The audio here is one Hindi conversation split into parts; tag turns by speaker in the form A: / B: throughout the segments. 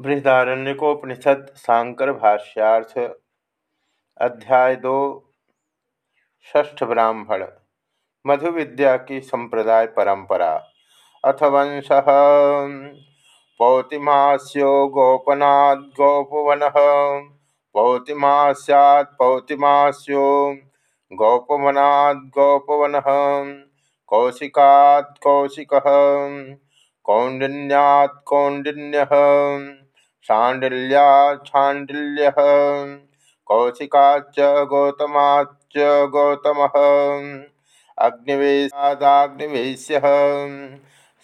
A: बृहदारण्यकोपनिषद शांकर भाष्यार्थ, अध्याय दो ष्ठ ब्राह्मण मधु विद्या की संप्रदाय परंपरा, अथ वंश। पौतिमास्यो गोपनाद गोपवन, पौतिमास्यात् पौतिमास्यो गोपवनाद गोपवन, कौशिकात् कौशिक, कौंडिन्यात् कौंडिन्य। शाण्डिल्याच्छाण्डिल्यः कौशिकाच्च गौतमाच्च गौतमः। अग्निवेशादाग्निवेश्यः।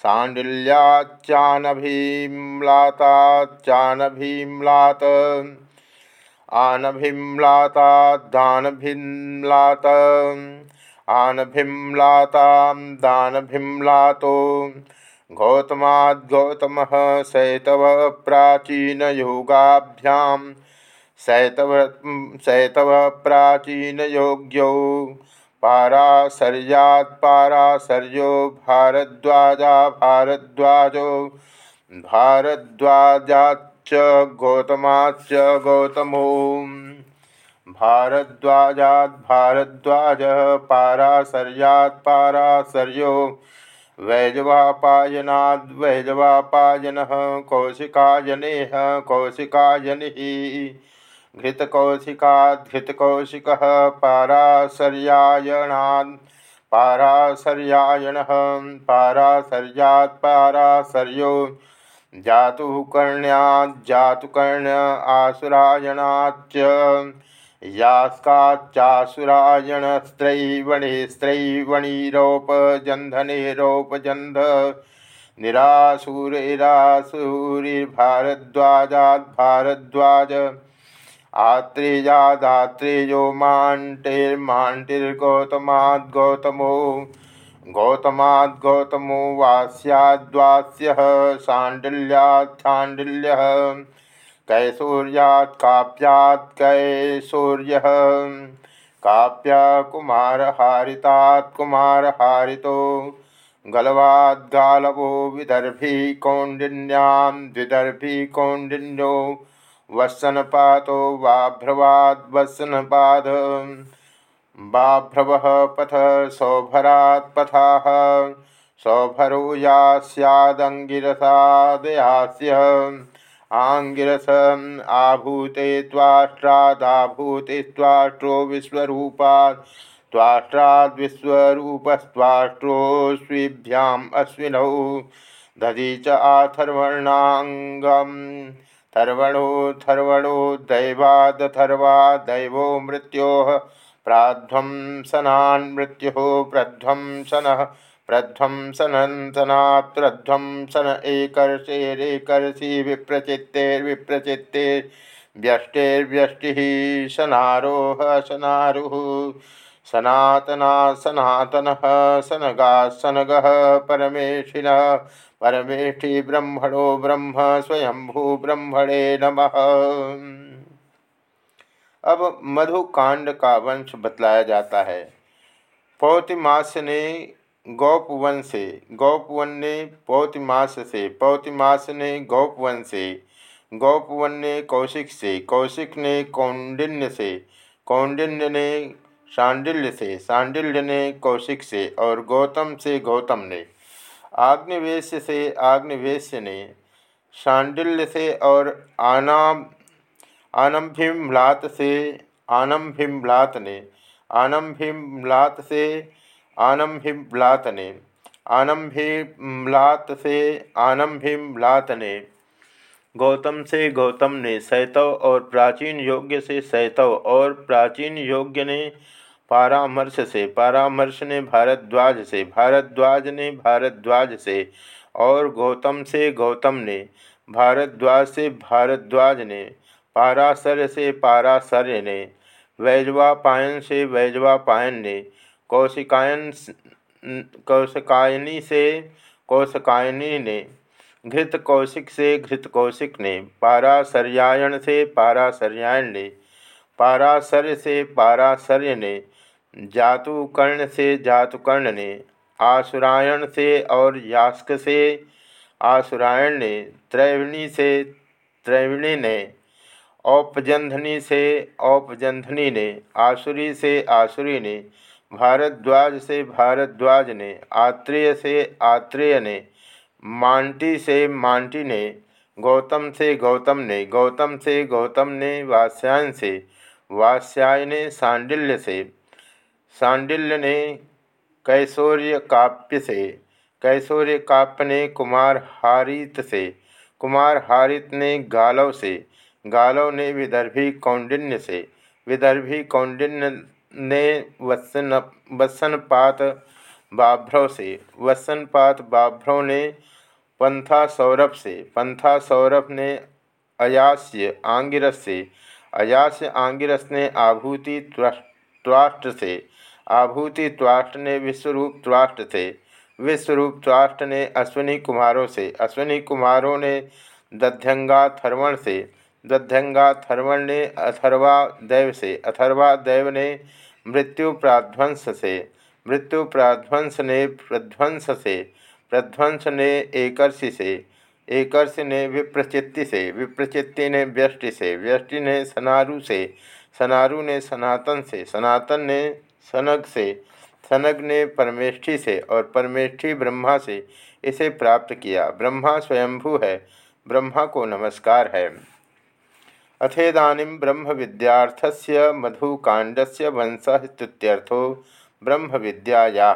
A: शाण्डिल्याच्चानभीम्लाताच्चानभीम्लात आनभिम्लाताद्दानभिम्लात। आनभिम्लातां दानभिम्लातो। गौतमाद्गौतम शैतव प्राचीनयोगाभ्यां। शैतव शैतव प्राचीनयोग्यौ पाराशर्यात् पाराशर्यो भारद्वाजा भारद्वाजो। भारद्वाजाच्च गौतमाच्च गौतमो भारद्वाजात् भारद्वाज पाराशर्यात् पाराशर्यो वैजवापायनाद्वैजवापायन कौशिकायनेह कौशिकायनि घृतकौशिकाधृतकौशिक पाराशर्यायणात् पाराशर्यायण पाराशर्यात् पाराशर्यो जातुकर्ण्याज्जातुकर्ण आसुरायणाच्च यास्काच्चासुरायणस्त्रैवणिस्त्रैवणिरोपजन्धनेरोपजन्ध निरासुरेरासुरिर्भारद्वाजाद्भारद्वाज आत्रेयादात्रेयो माण्टिर्माण्टिर्गौतमाद्गौतमो गौतमाद्गौतमो वास्याद्वास्यः शाण्डिल्याच्छाण्डिल्यः कैसूर्यात् काप्यात् कैसूर्यः काप्याकुमारहारितात् कुमारहारितो। गलवाद्गालवो विदर्भी कौण्डिन्यां द्विदर्भी कौण्डिन्यो वत्सनपातो वाभ्रवाद्वत्सनपाद बाभ्रवः पथ सौभरात् पथाः। सौभरो यास्यादङ्गिरसादयास्य। आंगिरस आभूते त्वाष्ट्रादाभूते त्वाष्ट्रो विश्वरूपा त्वाष्ट्राद्विश्वरूपस्त्वाष्ट्रोऽश्विभ्याम् अश्विनौ। दधी च आथर्वणाङ्गं, थर्वणो थर्वणो दैवादथर्वा दैवो मृत्योः, प्राध्वंसनान् मृत्युः प्रध्वंसनः प्रध्वंसनंसनात् प्रध्वंसन एकर्षेरेकर्षि विप्रचित्तेर्विप्रचित्तेर्व्यष्टेर्व्यष्टिः शनारोह शनारुः सनातना सनातनः सनगा सनगः परमेशिनः परमेष्ठि ब्रह्मणो ब्रह्म स्वयंभू ब्रह्मणे नमः। अब मधुकांड का वंश बतलाया जाता है। पौतिमास ने गौपवन से। गौपवन ने पौतिमास से। पौतिमास ने गौपवन से। गौपवन ने कौशिक से। कौशिक ने कौंडिन्य से। कौंडिन्य ने शांडिल्य से। शांडिल्य ने कौशिक से और गौतम से गौतम ने। आग्निवेश से आग्निवेश ने। शांडिल्य से और आनाम, आनम्भिम्लात से आनम्भिम्लात ने। आनम्भिम्लात से आनम्भिम्लात ने आनम्भिम्लात से आनम्भिम्लात ने गौतम से गौतम ने सैतव और प्राचीन योग्य से सैतव और प्राचीन योग्य ने पारामर्श से, पारामर्श ने भारद्वाज से, भारद्वाज ने भारद्वाज से और गौतम से गौतम ने, भारद्वाज से भारद्वाज ने पाराशर्य से पाराशर्य ने, वैजवापायन से वैजवापायन ने कौशिकायन कौशिकायनी से कौशिकायनी ने, घृत कौशिक से घृत कौशिक ने, पाराशर्यायण से पाराशर्यायण ने, पाराशर्य से पाराशर्य ने, जातुकर्ण से जातुकर्ण ने, आसुरायण से और यास्क से आसुरायण ने त्रैवणी से त्रैविणी ने औपजंधनी से औपजंधनी ने, आसुरी से आसुरी ने भारद्वाज से भारद्वाज ने, आत्रेय से आत्रेय ने, मांटी से मांटी ने, गौतम से गौतम ने, गौतम से गौतम ने वास्यायन से वास्याय ने, सांडिल्य से सांडिल्य ने कैशोर्य काप्य से कैशोर्य काप्य ने, कुमार हारित से कुमार हारित ने, गालव से गालव ने, विदर्भी कौंडिन्य से विदर्भी कौंडिन्य ने वसन वसनपात बाभ्रव से। वसनपात बाभ्रव ने पंथा सौरभ से। पंथा सौरभ ने अयास्य आंगिरस से। अयास्य आंगिरस ने आभूति त्वाष्ट से। आभूति त्वाष्ट ने विश्वरूप त्वाष्ट से। विश्वरूप त्वाष्ट ने अश्विनी कुमारों से। अश्विनी कुमारों ने दध्यंगा थर्वण से। दध्यंगा थर्वण ने अथर्वा देव से अथर्वा देव ने मृत्यु प्राध्वंस से मृत्यु प्राध्वंस ने प्रध्वंस से प्रध्वंस ने एकर्षि से एकर्ष ने विप्रचित्ति से विप्रचित्ति ने व्यष्टि से व्यष्टि ने सनारु से सनारु ने सनातन से सनातन ने सनग से सनग ने परमेष्ठि से और परमेष्ठि ब्रह्मा से इसे प्राप्त किया। ब्रह्मा स्वयंभू है, ब्रह्मा को नमस्कार है। अथेदानी ब्रह्म विद्यार्थस्य मधुकांडस्य वंशस्तुत्यर्थो ब्रह्म विद्याया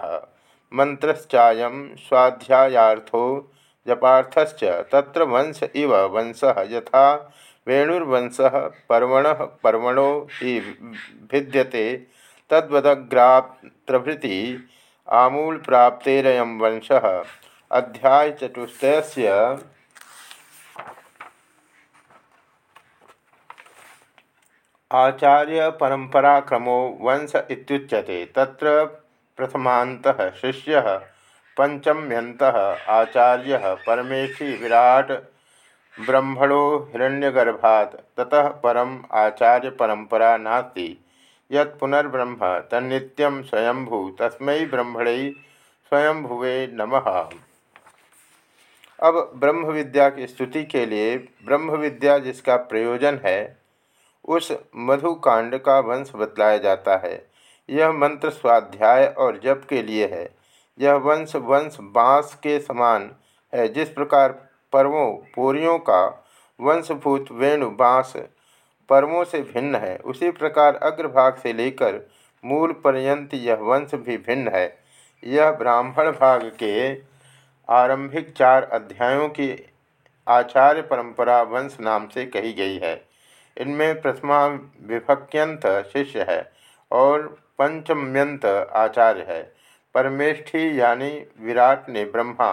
A: मंत्रश्चायं स्वाध्यायार्थो जपार्थश्च, तत्र वंश इव वंश यथा वेणुर्वंश पर्वण पर्वणो भिद्यते आमूल प्राप्तेरयं वंश। अध्याय आचार्य परंपरा क्रमो वंश इत्युच्यते। तत्र प्रथमान्तः शिष्य पंचम्यंत आचार्य, परमेशी विराट, ब्रह्मणो हिरण्यगर्भात्, ततः परम आचार्य परंपरा नास्ति यत्पुनर्ब्रह्म तन्नित्यं स्वयंभू तस्मै ब्रह्मणे स्वयंभुवे नमः। अब ब्रह्म विद्या की स्तुति के लिए ब्रह्म विद्या जिसका प्रयोजन है उस मधुकांड का वंश बतलाया जाता है। यह मंत्र स्वाध्याय और जप के लिए है। यह वंश वंश बाँस के समान है। जिस प्रकार पर्वों पोरियों का वंशभूत वेणु बाँस पर्वों से भिन्न है, उसी प्रकार अग्रभाग से लेकर मूल पर्यंत यह वंश भी भिन्न है। यह ब्राह्मण भाग के आरंभिक चार अध्यायों की आचार्य परंपरा वंश नाम से कही गई है। इनमें प्रथमा विभक्यंत शिष्य है और पंचम्यंत आचार्य है। परमेष्ठी यानी विराट ने ब्रह्मा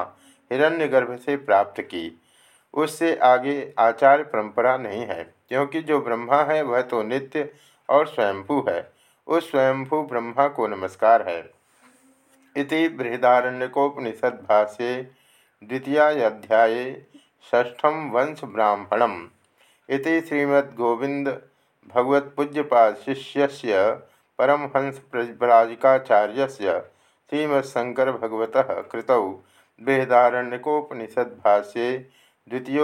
A: हिरण्यगर्भ से प्राप्त की। उससे आगे आचार्य परंपरा नहीं है, क्योंकि जो ब्रह्मा है, वह तो नित्य और स्वयंभू है। उस स्वयंभू ब्रह्मा को नमस्कार है। इति बृहदारण्यकोपनिषद भाष्ये द्वितीयाध्याये षष्ठम वंश ब्राह्मणम इति श्रीमद्गोविंद भगवत पूज्यपाद शिष्य परमहंस ब्राजिकाचार्य श्रीमत्शंकर भगवत कृतौ बृहदारण्यकोपनिषद्भाष्ये द्वितीय